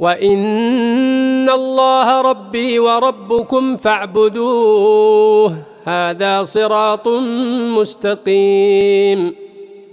وإن الله ربي وربكم فاعبدوه. هذا صراط مستقيم.